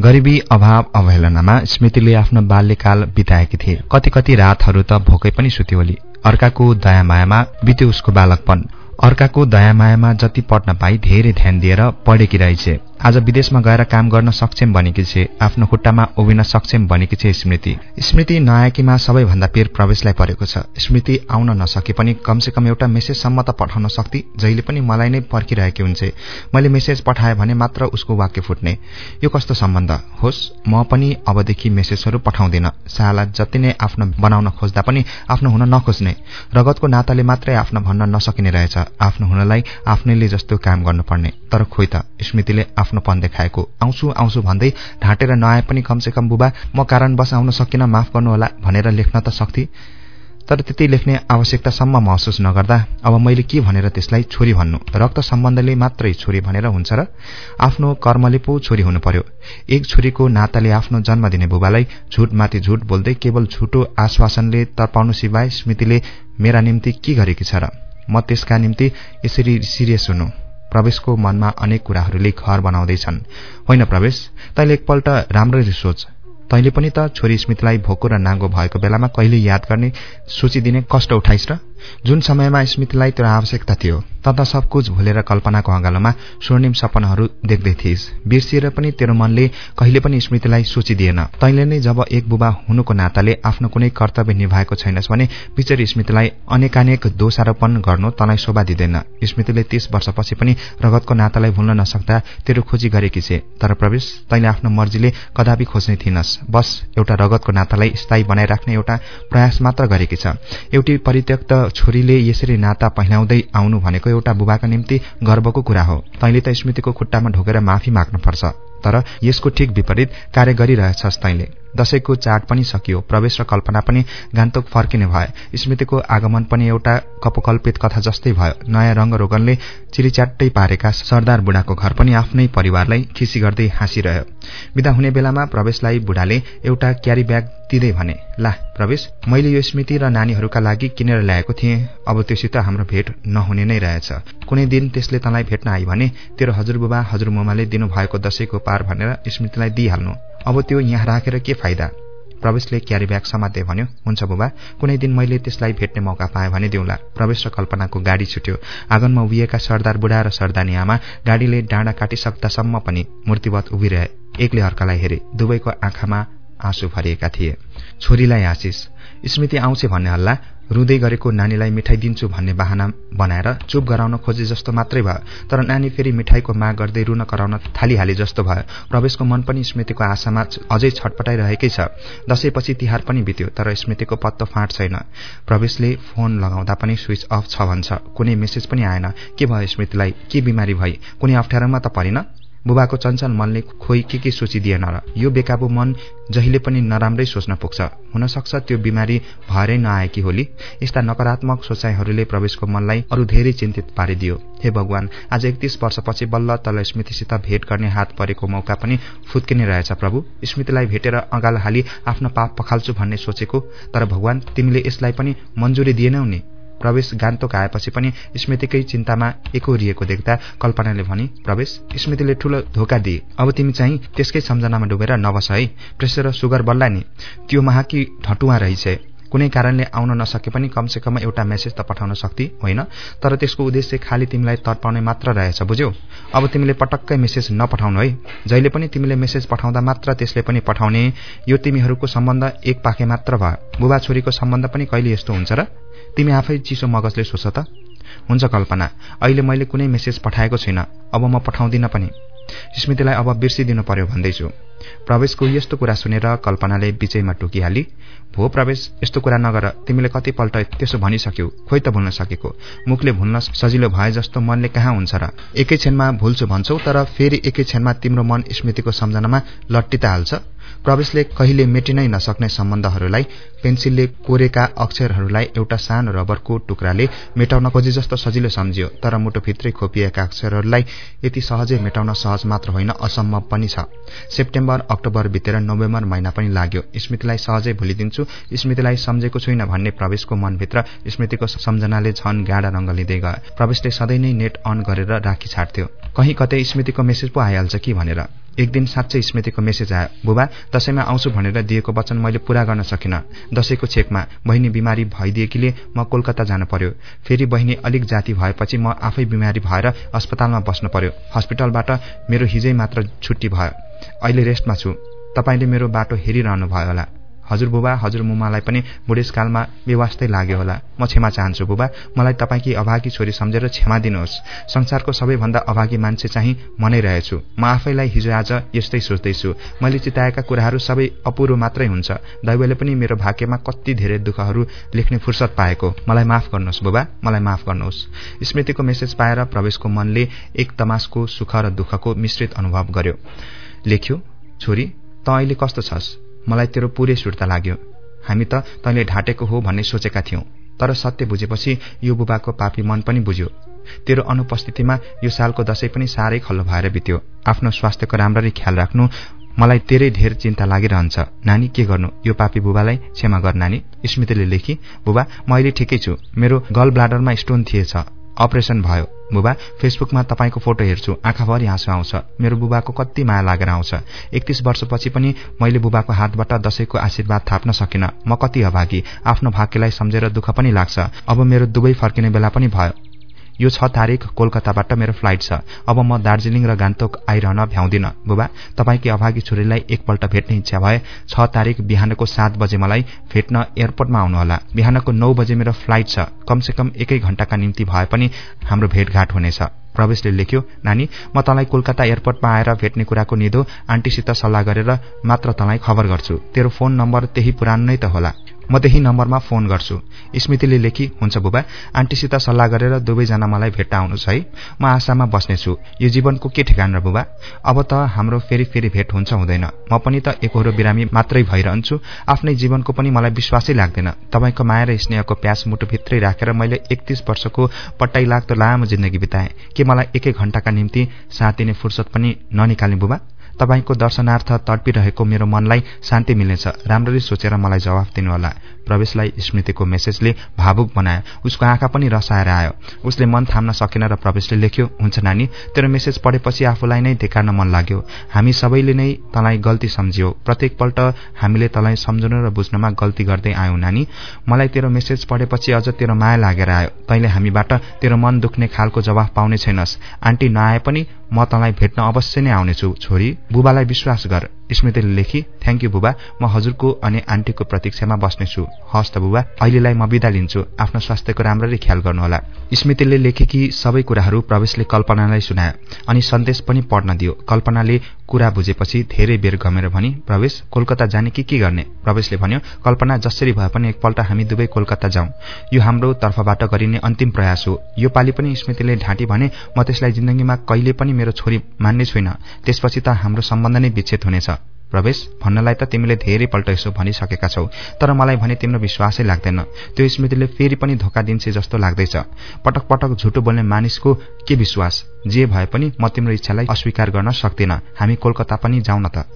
गरिबी अभाव अवहेलनामा स्मृतिले आफ्नो बाल्यकाल बिताएकी थिए। कति कति रातहरू त भोकै पनि सुत्यो अर्काको दयामायामा बित्यो उसको बालकपन। अर्काको दयामायामा जति पढ्न पाई धेरै ध्यान दिएर पढेकी रहेछ। आज विदेशमा गएर काम गर्न सक्षम बनेकी छे। आफ्नो खुट्टामा उभिन सक्षम बनेकी छे स्मृति। स्मृति नआएकीमा सबैभन्दा पेर प्रवेशलाई परेको छ। स्मृति आउन नसके पनि कमसेकम एउटा मेसेजसम्म त पठाउन सक्थे जहिले पनि मलाई नै पर्खिरहेकी हुन्छ। मैले मेसेज पठाएँ भने मात्र उसको वाक्य फुट्ने। यो कस्तो सम्बन्ध? होस् म पनि अबदेखि मेसेजहरू पठाउँदिन। साला जति नै आफ्नो बनाउन खोज्दा पनि आफ्नो हुन नखोज्ने। रगतको नाताले मात्रै आफ्नो भन्न नसकिने रहेछ। आफ्नो हुनलाई आफ्नैले जस्तो काम गर्नुपर्ने। तर खोइ त स्मृतिले आफ्नोपन देखाएको। आउँछु आउँछु भन्दै ढाँटेर नआए पनि कमसेकम बुबा म कारणवश आउन सकिन माफ गर्नुहोला भनेर लेख्न त सक्थे। तर त्यति लेख्ने आवश्यकतासम्म महसुस नगर्दा अब मैले के भनेर त्यसलाई छोरी भन्नु? रक्त सम्बन्धले मात्रै छोरी भनेर हुन्छ र? आफ्नो कर्मले पो छोरी हुनु पर्यो। एक छोरीको नाताले आफ्नो जन्म दिने बुबालाई झुटमाथि झुट बोल्दै केवल झुटो आश्वासनले तर्पाउनु सिवाय स्मृतिले मेरा निम्ति के गरेकी छ र? म त्यसका निम्ति यसरी सिरियस हुनु। प्रवेशको मनमा अनेक कुराहरूले घर बनाउँदैछन्। होइन प्रवेश? तैँले एकपल्ट राम्ररी सोच। तैँले पनि त छोरी स्मितलाई भोको र नाङ्गो भएको बेलामा कहिले याद गर्ने सोचिदिने कष्ट उठाइस र? जुन समयमा स्मृतिलाई त्यो आवश्यकता थियो तथा सब कुछ भुलेर कल्पनाको अँगालोमा स्वर्णिम सपनाहरू देख्दै थिइस्। बिर्सिएर पनि तेरो मनले कहिले पनि स्मृतिलाई सोचिदिएन। तैँले नै जब एक बुबा हुनुको नाताले आफ्नो कुनै कर्तव्य निभाएको छैनस् भने पिचर स्मृतिलाई अनेकानेक दोषारोपण गर्नु तँलाई शोभा दिँदैन। स्मृतिले तीस वर्षपछि पनि रगतको नातालाई भुल्न नसक्दा तेरो खोजी गरेकी छे। तर प्रवेश तैँले आफ्नो मर्जीले कदापि खोज्ने थिइनस्। बस एउटा रगतको नातालाई स्थायी बनाइराख्ने एउटा प्रयास मात्र गरेकी छ। एउटी परित्यक्त छोरीले यसरी नाता पहिलाउँदै आउनु भनेको एउटा बुबाका निम्ति गर्वको कुरा हो। तैँले त स्मृतिको खुट्टामा ढोकेर माफी माग्नुपर्छ। तर यसको ठिक विपरीत कार्य गरिरहेछस् तैँले दशैंको चाड पनि सकियो। प्रवेश र कल्पना पनि गान्तोक फर्किने भए। स्मृतिको आगमन पनि एउटा कपोकल्पित कथा जस्तै भयो। नयाँ रंग रोगनले चिरिच्याट्टै पारेका सरदार बुढाको घर पनि आफ्नै परिवारलाई खिसी गर्दै हाँसिरह्यो। विदा हुने बेलामा प्रवेशलाई बुढाले एउटा क्यारी ब्याग दिँदै भने ला प्रवेश मैले यो स्मृति र नानीहरूका लागि किनेर ल्याएको थिएँ। अब त्योसित हाम्रो भेट नहुने नै रहेछ। कुनै दिन त्यसले तँलाई भेट्न आई भने तेरो हजुरबुबा हजुरमुमाले दिनुभएको दशैंको पार भनेर स्मृतिलाई दिइहाल्नु। अब त्यो यहाँ राखेर के फाइदा? प्रवेशले क्यारी ब्याग समात्दै भन्यो हुन्छ बुबा कुनै दिन मैले त्यसलाई भेट्ने मौका पाएँ भने दिउँला। प्रवेश र कल्पनाको गाडी छुट्यो। आँगनमा उभिएका सरदार बुढा र सरदानी आमा गाडीले डाँडा काटिसक्दासम्म पनि मूर्तिवत उभिरहे। एकले अर्कालाई हेरे। दुवैको आँखामा आँसु भरिएका थिए। छोरीलाई आशिष स्मृति आउँछ भन्ने हल्ला। रुँदै गरेको नानीलाई मिठाई दिन्छु भन्ने बाहना बनाएर चुप गराउन खोजे जस्तो मात्रै भयो। तर नानी फेरि मिठाईको माग गर्दै रुन कराउन थालिहाले जस्तो भयो। प्रवेशको मन पनि स्मृतिको आशामा अझै छटपटाइरहेकै छ। दशैंपछि तिहार पनि बित्यो तर स्मृतिको पत्तो फाँट छैन। प्रवेशले फोन लगाउँदा पनि स्विच अफ छ भन्छ। कुनै मेसेज पनि आएन। के भयो स्मृतिलाई? के बिमारी भई? कुनै अप्ठ्यारोमा त परिन? बुबाको चञ्चल मनले खोइ के के सोचिदिएन र यो बेकाबु मन जहिले पनि नराम्रै सोच्न पुग्छ। हुन सक्छ त्यो बिमारी भएरै नआएकी होली। यस्ता नकारात्मक सोचाइहरूले प्रवेशको मनलाई अरू धेरै चिन्तित पारिदियो। हे भगवान आज एकतिस वर्षपछि बल्ल तल स्मृतिसित भेट गर्ने हात परेको मौका पनि फुत्किने रहेछ प्रभु। स्मृतिलाई भेटेर अगाल हाली आफ्नो पाप पखाल्छु भन्ने सोचेको तर भगवान तिमीले यसलाई पनि मन्जुरी दिएनौ नि। प्रवेश गान्तोक आएपछि पनि स्मृतिकै चिन्तामा एकोरिएको देख्दा कल्पनाले भनी प्रवेश स्मृतिले ठूलो धोका दिए। अब तिमी चाहिँ त्यसकै सम्झनामा डुबेर नबस। है प्रेसर र सुगर बल्ला नि। त्यो महाकी ढटुवा रहेछ। कुनै कारणले आउन नसके पनि कमसे कम एउटा मेसेज त पठाउन सक्थे होइन? तर त्यसको उद्देश्य खालि तिमीलाई तर्पाउने मात्र रहेछ बुझ्यौ? अब तिमीले पटक्कै मेसेज नपठाउनु है। जहिले पनि तिमीले मेसेज पठाउँदा मात्र त्यसले पनि पठाउने। यो तिमीहरूको सम्बन्ध एक पाखे मात्र भयो बुबा छोरीको सम्बन्ध पनि कहिले यस्तो हुन्छ र? तिमी आफै चिसो मगजले सोच त। हुन्छ कल्पना अहिले मैले कुनै मेसेज पठाएको छैन अब म पठाउँदिन पनि। स्मृतिलाई अब बिर्सिदिनु पर्यो भन्दैछु। प्रवेशको यस्तो कुरा सुनेर कल्पनाले बिचैमा टुकिहाली। भो प्रवेश यस्तो कुरा नगर तिमीले कतिपल्ट त्यसो भनिसक्यौ खोइ त भुल्न सकेको। मुखले भुल्न सजिलो भए जस्तो मनले कहाँ हुन्छ र? एकै क्षणमा भुल्छु भन्छौ तर फेरि एकै क्षणमा तिम्रो मन स्मृतिको सम्झनामा लट्टित हाल्छ। प्रवेशले कहिले मेटिनै नसक्ने सम्बन्धहरूलाई पेन्सिलले कोरेका अक्षरहरूलाई एउटा सानो रबरको टुक्राले मेटाउन खोजे जस्तो सजिलो सम्झियो तर मुटुभित्रै खोपिएका अक्षरहरूलाई यति सहजै मेटाउन सहज मात्र होइन असम्भव पनि छ। सेप्टेम्बर अक्टोबर बितेर नोभेम्बर महिना पनि लाग्यो। स्मृतिलाई सहजै भुलिदिन्छु। स्मृतिलाई सम्झेको छुइन भन्ने प्रवेशको मनभित्र स्मृतिको सम्झनाले झन गाडा रङ्ग लिँदै गयो। प्रवेशले सधैँ नै नेट अन गरेर राखी छाड्थ्यो। कहीँ कतै स्मृतिको मेसेज पो आइहाल्छ कि भनेर। एक दिन साँच्चै स्मृतिको मेसेज आयो। बुबा दसैँमा आउँछु भनेर दिएको वचन मैले पूरा गर्न सकिनँ। दसैँको छेकमा बहिनी बिमारी भइदिएकीले म कोलकाता जानु पर्यो। फेरि बहिनी अलिक जाति भएपछि म आफै बिमारी भएर अस्पतालमा बस्नु पर्यो। हस्पिटलबाट मेरो हिजै मात्र छुट्टी भयो। अहिले रेस्टमा छु। तपाईँले मेरो बाटो हेरिरहनु भयो होला। हजुर बुबा हजुर मुमालाई पनि बुढेसकालमा बेवास्तै लाग्यो होला। म क्षमा चाहन्छु बुबा मलाई तपाईँकी अभागी छोरी सम्झेर क्षमा दिनुहोस्। संसारको सबैभन्दा अभागी मान्छे चाहिँ म नै रहेछु। म आफैलाई हिजो आज यस्तै सोच्दैछु। मैले चिताएका कुराहरू सबै अपुरो मात्रै हुन्छ। दैवले पनि मेरो भाग्यमा कति धेरै दुःखहरू लेख्ने फुर्सद पाएको। मलाई माफ गर्नुहोस् बुबा मलाई माफ गर्नुहोस्। स्मृतिको मेसेज पाएर प्रवेशको मनले एक तमासको सुख र दुःखको मिश्रित अनुभव गर्यो। लेख्यो छोरी त अहिले कस्तो छस्? मलाई तेरो पुरै सुर्ता लाग्यो। हामी त तैँले ढाँटेको हो भन्ने सोचेका थियौं तर सत्य बुझेपछि यो बुबाको पापी मन पनि बुझ्यो। तेरो अनुपस्थितिमा यो सालको दशैं पनि साह्रै खल्लो भएर बित्यो। आफ्नो स्वास्थ्यको राम्ररी ख्याल राख्नु मलाई तेरै धेर चिन्ता लागिरहन्छ। नानी के गर्नु? यो पापी बुबालाई क्षमा गर नानी। स्मृतिले लेखी बुबा म अहिले ठिकै छु। मेरो गल ब्लाडरमा स्टोन थिएछ। अपरेसन भयो। बुबा फेसबुकमा तपाईँको फोटो हेर्छु। आँखाभरि हाँसो आउँछ। मेरो बुबाको कति माया लागेर आउँछ। एकतिस वर्षपछि पनि मैले बुबाको हातबाट दशैंको आशीर्वाद थाप्न सकिनँ। म कति अभागी। आफ्नो भाग्यलाई सम्झेर दुःख पनि लाग्छ। अब मेरो दुवै फर्किने बेला पनि भयो। यो छ तारिक कोलकाताबाट मेरो फ्लाइट छ। अब म दार्जीलिङ र गान्तोक आइरहन भ्याउँदिन। बुबा तपाईँकी अभागी छोरीलाई एकपल्ट भेट्ने इच्छा भए छ तारिक बिहानको सात बजे मलाई भेट्न एयरपोर्टमा आउनुहोला। बिहानको नौ बजे मेरो फ्लाइट छ। कमसेकम एकै घण्टाका निम्ति भए पनि हाम्रो भेटघाट हुनेछ। प्रवेशले लेख्यो नानी म तँलाई कोलकाता एयरपोर्टमा आएर भेट्ने कुराको निधो आन्टीसित सल्लाह गरेर मात्र तँलाई खबर गर्छु। तेरो फोन नम्बर त्यही पुरानो नै त होला। म त्यही नम्बरमा फोन गर्छु। स्मृतिले लेखी हुन्छ बुबा आन्टीसित सल्लाह गरेर दुवैजना मलाई भेट्टा आउनुहोस् है। म आशामा बस्नेछु। यो जीवनको के ठेगान र बुबा? अब त हाम्रो फेरि फेरि भेट हुन्छ हुँदैन। म पनि त एकहोरो बिरामी मात्रै भइरहन्छु। आफ्नै जीवनको पनि मलाई विश्वासै लाग्दैन। तपाईँको माया र स्नेहको प्यास मुटुभित्रै राखेर मैले एकतिस वर्षको पट्टाइ लाग्दो लामो जिन्दगी बिताएँ। के मलाई एकै घण्टाका निम्ति साथ दिने फुर्सद पनि ननिकाल्ने बुबा? तपाईँको दर्शनार्थ तडपिरहेको मेरो मनलाई शान्ति मिल्नेछ राम्ररी सोचेर मलाई जवाफ दिनुहोला। प्रवेशलाई स्मृतिको मेसेजले भावुक बनायो। उसको आँखा पनि रसाएर आयो। उसले मन थाम्न सकेन र प्रवेशले लेख्यो हुन्छ नानी तेरो मेसेज पढेपछि आफूलाई नै देखार्न मन लाग्यो। हामी सबैले नै तँलाई गल्ती सम्झियो। प्रत्येकपल्ट हामीले तँलाई सम्झनु र बुझ्नमा गल्ती गर्दै आयौं नानी। मलाई तेरो मेसेज पढेपछि अझ तेरो माया लागेर आयो। तैँले हामीबाट तेरो मन दुख्ने खालको जवाफ पाउने छैनस्। आन्टी नआए पनि म तँलाई भेट्न अवश्य नै आउनेछु छोरी। बुबालाई विश्वास गर। स्मृतिले लेखी थ्याङ्क यू बुबा। म हजुरको अनि आन्टीको प्रतीक्षामा बस्नेछु। हस् त बुबा। अहिलेलाई म बिदा लिन्छु। आफ्नो स्वास्थ्यको राम्ररी ख्याल गर्नुहोला। स्मृतिले लेखेकी सबै कुराहरू प्रवेशले कल्पनालाई सुनायो अनि सन्देश पनि पढ्न दियो। कल्पनाले कुरा बुझेपछि धेरै बेर गमेर भनी प्रवेश कोलकाता जाने कि के गर्ने? प्रवेशले भन्यो कल्पना जसरी भए पनि एकपल्ट हामी दुवै कोलकाता जाउँ। यो हाम्रो तर्फबाट गरिने अन्तिम प्रयास हो। यो पालि पनि स्मृतिले ढाँटी भने म त्यसलाई जिन्दगीमा कहिले पनि मेरो छोरी मान्ने छुइन। त्यसपछि त हाम्रो सम्बन्ध नै विच्छेद हुनेछ। प्रवेश भन्नलाई त तिमीले धेरैपल्ट यसो भनिसकेका छौ। तर मलाई भने तिम्रो विश्वासै लाग्दैन। त्यो स्मृतिले फेरि पनि धोका दिन्छे जस्तो लाग्दैछ। पटक पटक झुटो बोल्ने मानिसको के विश्वास? जे भए पनि म तिम्रो इच्छालाई अस्वीकार गर्न सक्दिन। हामी कोलकाता पनि जाउँ न त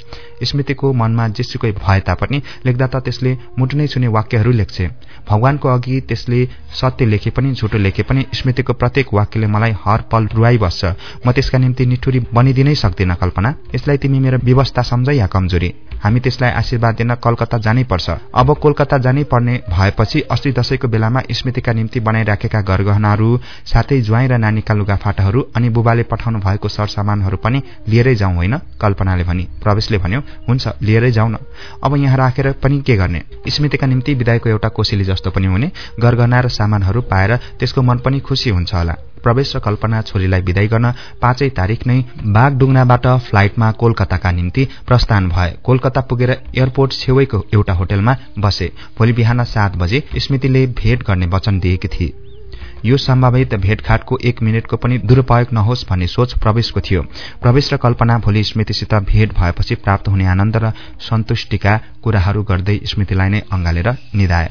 स्मृतिको मनमा जेसुकै भए तापनि लेख्दा त त्यसले मुटु नै छुने वाक्यहरू लेख्छे। भगवानको अघि त्यसले सत्य लेखे पनि झुटो लेखे पनि स्मृतिको प्रत्येक वाक्यले मलाई हर पल रुवाइबस्छ। म त्यसका निम्ति निठुरी बनिदिनै सक्दिन कल्पना। यसलाई तिमी मेरो व्यवस्था सम्झ या कमजोरी? हामी त्यसलाई आशीर्वाद दिन कलकत्ता जानै पर्छ। अब कोलकाता जानै पर्ने भएपछि अस्ति दशैंको बेलामा स्मृतिका निम्ति बनाइराखेका घरगहनाहरू साथै ज्वाइँ र नानीका लुगाफाटाहरू अनि बुबाले पठाउनु भएको सरसामानहरू पनि लिएरै जाउँ होइन? कल्पनाले भनी प्रवेशले भन्यो हुन्छ लिएरै जाउँ न अब यहाँ राखेर पनि के गर्ने? स्मृतिका निम्ति विदायको एउटा कोसेली जस्तो पनि हुने। गरगहना र सामानहरू पाएर त्यसको मन पनि खुसी हुन्छ होला। प्रवेश र कल्पना छोरीलाई विदाई गर्न पाँचै तारिक नै बागडुङ्नाबाट फ्लाइटमा कोलकाताका निम्ति प्रस्थान भए। कोलकाता पुगेर एयरपोर्ट छेउैको एउटा होटलमा बसे। भोलि बिहान सात बजे स्मृतिले भेट गर्ने वचन दिएकी थिए। यो सम्भावित भेटघाटको एक मिनटको पनि दुरूपयोग नहोस् भन्ने सोच प्रवेशको थियो। प्रवेश र कल्पना भोलि स्मृतिसित भेट भएपछि प्राप्त हुने आनन्द र सन्तुष्टिका कुराहरू गर्दै स्मृतिलाई नै अंगालेर निधाए।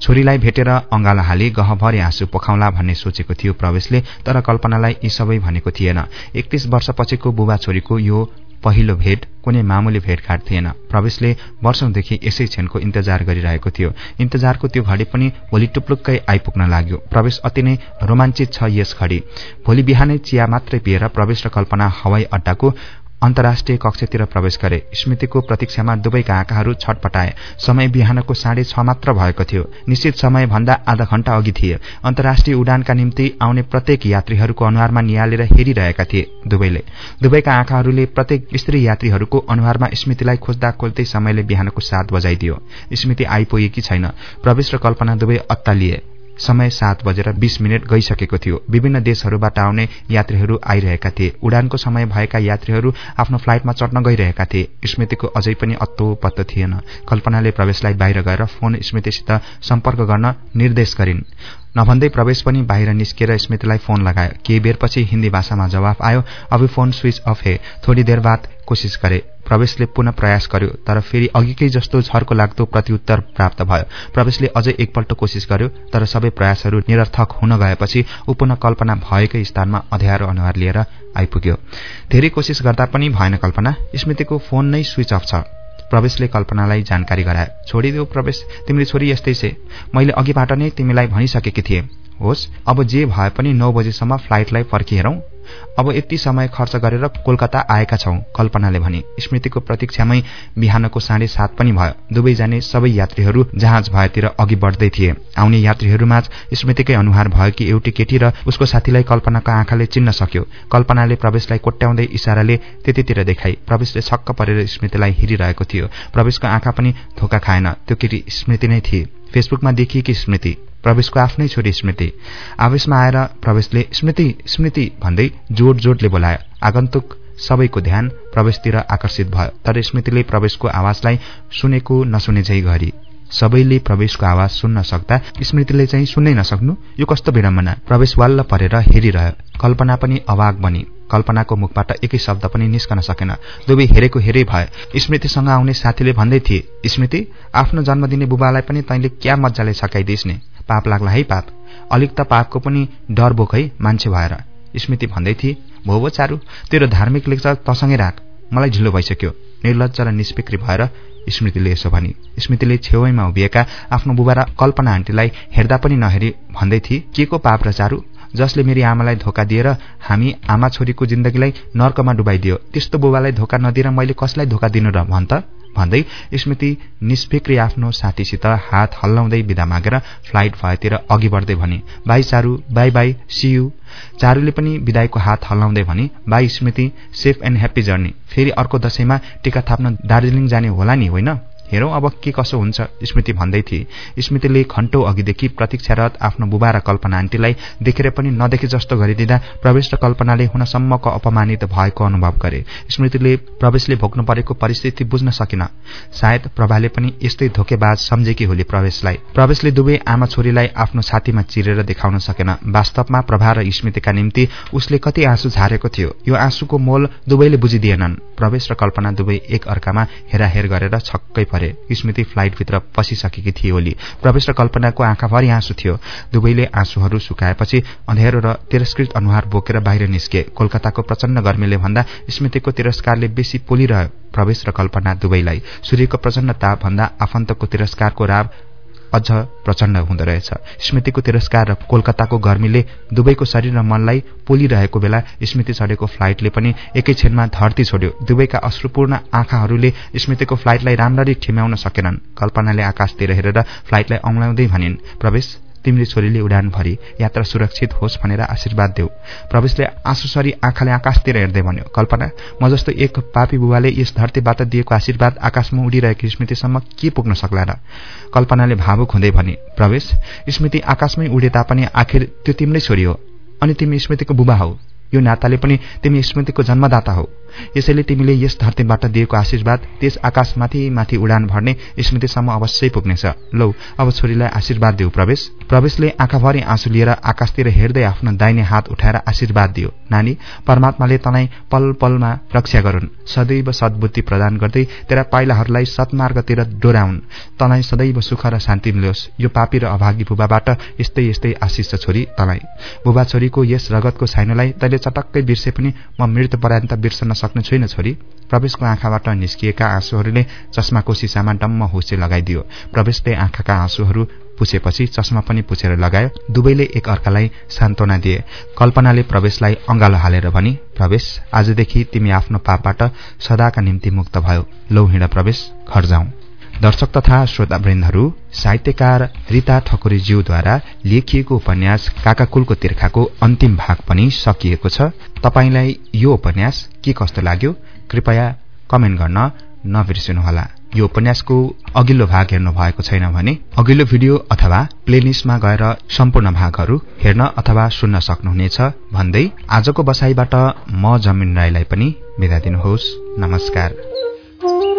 छोरीलाई भेटेर अंगाला हाली गहभरि आँसु पोखाउला भन्ने सोचेको थियो प्रवेशले तर कल्पनालाई यी सबै भनेको थिएन। एकतीस वर्षपछिको बुबा छोरीको यो पहिलो भेट कुनै मामुली भेटघाट थिएन प्रवेशले वर्षौंदेखि यसै क्षणको इन्तजार गरिरहेको थियो। इन्तजारको त्यो घडी पनि भोलि टुप्लुक्कै आइपुग्न लाग्यो। प्रवेश अति नै रोमाञ्चित छ यस घडी। भोलि बिहानै चिया मात्रै पिएर प्रवेश र कल्पना हवाई अड्डाको अन्तर्राष्ट्रिय कक्षतिर प्रवेश गरे। स्मृतिको प्रतीक्षामा दुवैका आँखाहरू छटपटाए। समय बिहानको साढे छ मात्र भएको थियो। निश्चित समय भन्दा आधा घण्टा अघि थिए। अन्तर्राष्ट्रिय उडानका निम्ति आउने प्रत्येक यात्रीहरूको अनुहारमा निहालेर हेरिरहेका थिए दुवैले दुवैका आँखाहरूले प्रत्येक स्त्री यात्रीहरूको अनुहारमा स्मृतिलाई खोज्दा खोज्दै समयले बिहानको सात बजाइदियो। स्मृति आइपुगेकी छैन। प्रवेश र कल्पना दुवै अत्तालिए। समय सात बजेर बीस मिनट गइसकेको थियो। विभिन्न देशहरूबाट आउने यात्रीहरू आइरहेका थिए। उडानको समय भएका यात्रीहरू आफ्नो फ्लाइटमा चढ्न गइरहेका थिए। स्मृतिको अझै पनि अत्तो पत्तो थिएन। कल्पनाले प्रवेशलाई बाहिर गएर फोन स्मृतिसित सम्पर्क गर्न निर्देश गरिन्। नभन्दै प्रवेश पनि बाहिर निस्किएर स्मृतिलाई फोन लगायो। केही बेरपछि हिन्दी भाषामा जवाफ आयो अभी फोन स्विच अफ हे। थोड़ी देर बाद कोसिस गरे। प्रवेशले पुनः प्रयास गर्यो तर फेरि अघिकै जस्तो झर्को लाग्दो प्रत्युत्तर प्राप्त भयो। प्रवेशले अझै एकपल्ट कोसिस गर्यो तर सबै प्रयासहरू निरर्थक हुन गएपछि ऊ पुनः कल्पना भएकै स्थानमा अध्यारो अनुहार लिएर आइपुग्यो। धेरै कोसिस गर्दा पनि भएन कल्पना। स्मृतिको फोन नै स्विच अफ छ। प्रवेशले कल्पनालाई जानकारी गरायो। छोडिदेऊ प्रवेश तिमीले छोरी यस्तै छे मैले अघिबाट नै तिमीलाई भनिसकेकी थिएँ। होस् अब जे भए पनि नौ बजेसम्म फ्लाइटलाई फर्किहेरौं। अब यति समय खर्च गरेर कोलकाता आएका छौं कल्पनाले भने। स्मृतिको प्रतीक्षामै बिहानको साढे सात पनि भयो। दुवै जाने सबै यात्रीहरू जहाज भएतिर अघि बढ्दै थिए। आउने यात्रीहरूमा स्मृतिकै अनुहार भयो कि एउटी केटी र उसको साथीलाई कल्पनाको आँखाले चिन्न सक्यो। कल्पनाले प्रवेशलाई कोट्याउँदै इसाराले त्यतितिर देखाई। प्रवेशले छक्क परेर स्मृतिलाई हेरिरहेको थियो। प्रवेशको आँखा पनि धोका खाएन। त्यो केटी स्मृति नै थिए। फेसबुकमा देखिएकी स्मृति। प्रवेशको आफ्नै छोरी स्मृति। आवेशमा आएर प्रवेशले स्मृति स्मृति! भन्दै जोड जोडले बोलायो। आगन्तुक सबैको ध्यान प्रवेशतिर आकर्षित भयो। तर स्मृतिले प्रवेशको आवाजलाई सुनेको नसुने झै घरी। सबैले प्रवेशको आवाज सुन्न सक्दा स्मृतिले चाहिँ सुन्नै नसक्नु। यो कस्तो विडम्बना। प्रवेश वाल्ल परेर हेरिरह्यो। कल्पना पनि अवाग बनी। कल्पनाको मुखबाट एकै शब्द पनि निस्कन सकेन। दुवै हेरेको हेरे भए स्मृतिसँग आउने साथीले भन्दै थिए स्मृति आफ्नो जन्म दिने बुबालाई पनि तैँले क्या मजाले छकाइदिइस् ने? पाप लाग्ला है पाप? अलिक त पापको पनि डर बोक है मान्छे भएर। स्मृति भन्दै थिए भो भो चारू तेरो धार्मिक लेक्चर तसँगै राख। मलाई ढिलो भइसक्यो। निर्लज र निष्पिक्री भएर स्मृतिले यसो भनी। स्मृतिले छेउैमा उभिएका आफ्नो बुबा र कल्पना आन्टीलाई हेर्दा पनि नहेरी भन्दै थिए के को पाप र चारू? जसले मेरी आमालाई धोका दिएर हामी आमा छोरीको जिन्दगीलाई नर्कमा डुबाइदियो। त्यस्तो बुबालाई धोका नदिएर मैले कसलाई धोका दिनु र भन् त? भन्दै स्मृति निष्फिक्री आफ्नो साथीसित हात हल्लाउँदै विदा मागेर फ्लाइट भएतिर अघि बढ्दै भने bye Charu bye bye see you चारूले पनि विदाईको हात हल्लाउँदै भने bye Smriti safe and happy journey फेरि अर्को दशैंमा टिका थाप्न दार्जीलिङ जाने होला नि होइन? हेरौँ अब के कसो हुन्छ? स्मृति भन्दै थिए। स्मृतिले घण्टौ अघिदेखि प्रतीक्षारत आफ्नो बुबा र कल्पना आन्टीलाई देखेर पनि नदेखे जस्तो गरिदिँदा प्रवेश र कल्पनाले हुनसम्मको अपमानित भएको अनुभव गरे। स्मृतिले प्रवेशले भोग्नु परेको परिस्थिति बुझ्न सकिन। सायद प्रभाले पनि यस्तै धोकेबाज सम्झेकी होली प्रवेशलाई। प्रवेशले दुवै आमा छोरीलाई आफ्नो छातीमा चिरेर देखाउन सकेन। वास्तवमा प्रभा र स्मृतिका निम्ति उसले कति आँसु झारेको थियो। यो आँसुको मोल दुवैले बुझिदिएनन्। प्रवेश र कल्पना दुवै एक अर्कामा हेराहेर गरेर छक्कै परे। स्मृति फ्लाइटभित्र पसिसकेकी थिए ओली। प्रवेश र कल्पनाको आँखाभरि आँसु थियो। दुवैले आँसुहरू सुकाएपछि अँध्यारो र तिरस्कृत अनुहार बोकेर बाहिर निस्के। कोलकाताको प्रचण्ड गर्मीले भन्दा स्मृतिको तिरस्कारले बेसी पोलिरह्यो। प्रवेश र कल्पना दुवैलाई। सूर्यको प्रचण्ड ताप भन्दा आफन्तको तिरस्कारको राव अझ प्रचण्ड हुँदो रहेछ। स्मृतिको तिरस्कार र कोलकाताको गर्मीले दुवैको शरीर र मनलाई पोलिरहेको बेला स्मृति चढेको फ्लाइटले पनि एकैछिनमा धरती छोड्यो। दुवैका अश्रुपूर्ण आँखाहरूले स्मृतिको फ्लाइटलाई राम्ररी ठिम्याउन सकेनन्। कल्पनाले आकाशतिर हेरेर फ्लाइटलाई औंलाउँदै भनिन् प्रवेश तिमीले छोरीले उडान भरी यात्रा सुरक्षित होस् भनेर आशीर्वाद देऊ। प्रवेशले आँसुसरी आँखाले आकाशतिर हेर्दै भन्यो कल्पना म जस्तो एक पापी बुबाले यस धरतीबाट दिएको आशीर्वाद आकाशमा उडिरहेको स्मृतिसम्म के पुग्न सक्ला र? कल्पनाले भावुक हुँदै भने प्रवेश स्मृति आकाशमै उडे तापनि आखिर त्यो तिम्रै छोरी हो अनि तिमी स्मृतिको बुबा हौ। यो नाताले पनि तिमी स्मृतिको जन्मदाता हौ। यसैले तिमीले यस धरतीबाट दिएको आशीर्वाद त्यस आकाशमाथि माथि उडान भर्ने स्मृतिसम्म अवश्य पुग्नेछ। लौ अब छोरीलाई आशीर्वाद दिऊ प्रवेश। प्रवेशले आँखाभरि आँसु लिएर आकाशतिर हेर्दै आफ्नो दाहिने हात उठाएर आशीर्वाद दियो। नानी परमात्माले तँलाई पल पलमा रक्षा गरून्। सदैव सद्बुद्धि प्रदान गर्दै तेरा पाइलाहरूलाई सत्मार्गतिर डोराउन्। तँलाई सदैव सुख र शान्ति मिलोस्। यो पापी र अभागी बुबाबाट यस्तै यस्तै आशिष छ छोरी तँलाई। बुबा छोरीको यस रगतको छाइनोलाई तैले चटक्कै बिर्से पनि म मृत्यु पर्यन्त बिर्सन सक्ने छुइनँ छोरी। प्रवेशको आँखाबाट निस्किएका आँसुहरूले चस्माको सिसामा डम्म हुसे लगाइदियो। प्रवेशले आँखाका आँसुहरू पुछेपछि चस्मा पनि पुछेर लगायो। दुवैले एक अर्कालाई सान्त्वना दिए। कल्पनाले प्रवेशलाई अंगालो हालेर भनी प्रवेश आजदेखि तिमी आफ्नो पापबाट सदाका निम्ति मुक्त भयो। लौ हिँड प्रवेश घर जाउँ। दर्शक तथा श्रोतावृन्दहरू साहित्यकार रिता ठकुरीज्यूद्वारा लेखिएको उपन्यास काकाकुलको तिर्खाको अन्तिम भाग पनि सकिएको छ। तपाईलाई यो उपन्यास के कस्तो लाग्यो कृपया कमेन्ट गर्न नबिर्सिनुहोला। यो उपन्यासको अघिल्लो भाग हेर्नु भएको छैन भने अघिल्लो भिडियो अथवा प्लेलिस्टमा गएर सम्पूर्ण भागहरू हेर्न अथवा सुन्न सक्नुहुनेछ भन्दै आजको बसाईबाट म जमिन राईलाई पनि बिदा दिनुहोस्। नमस्कार।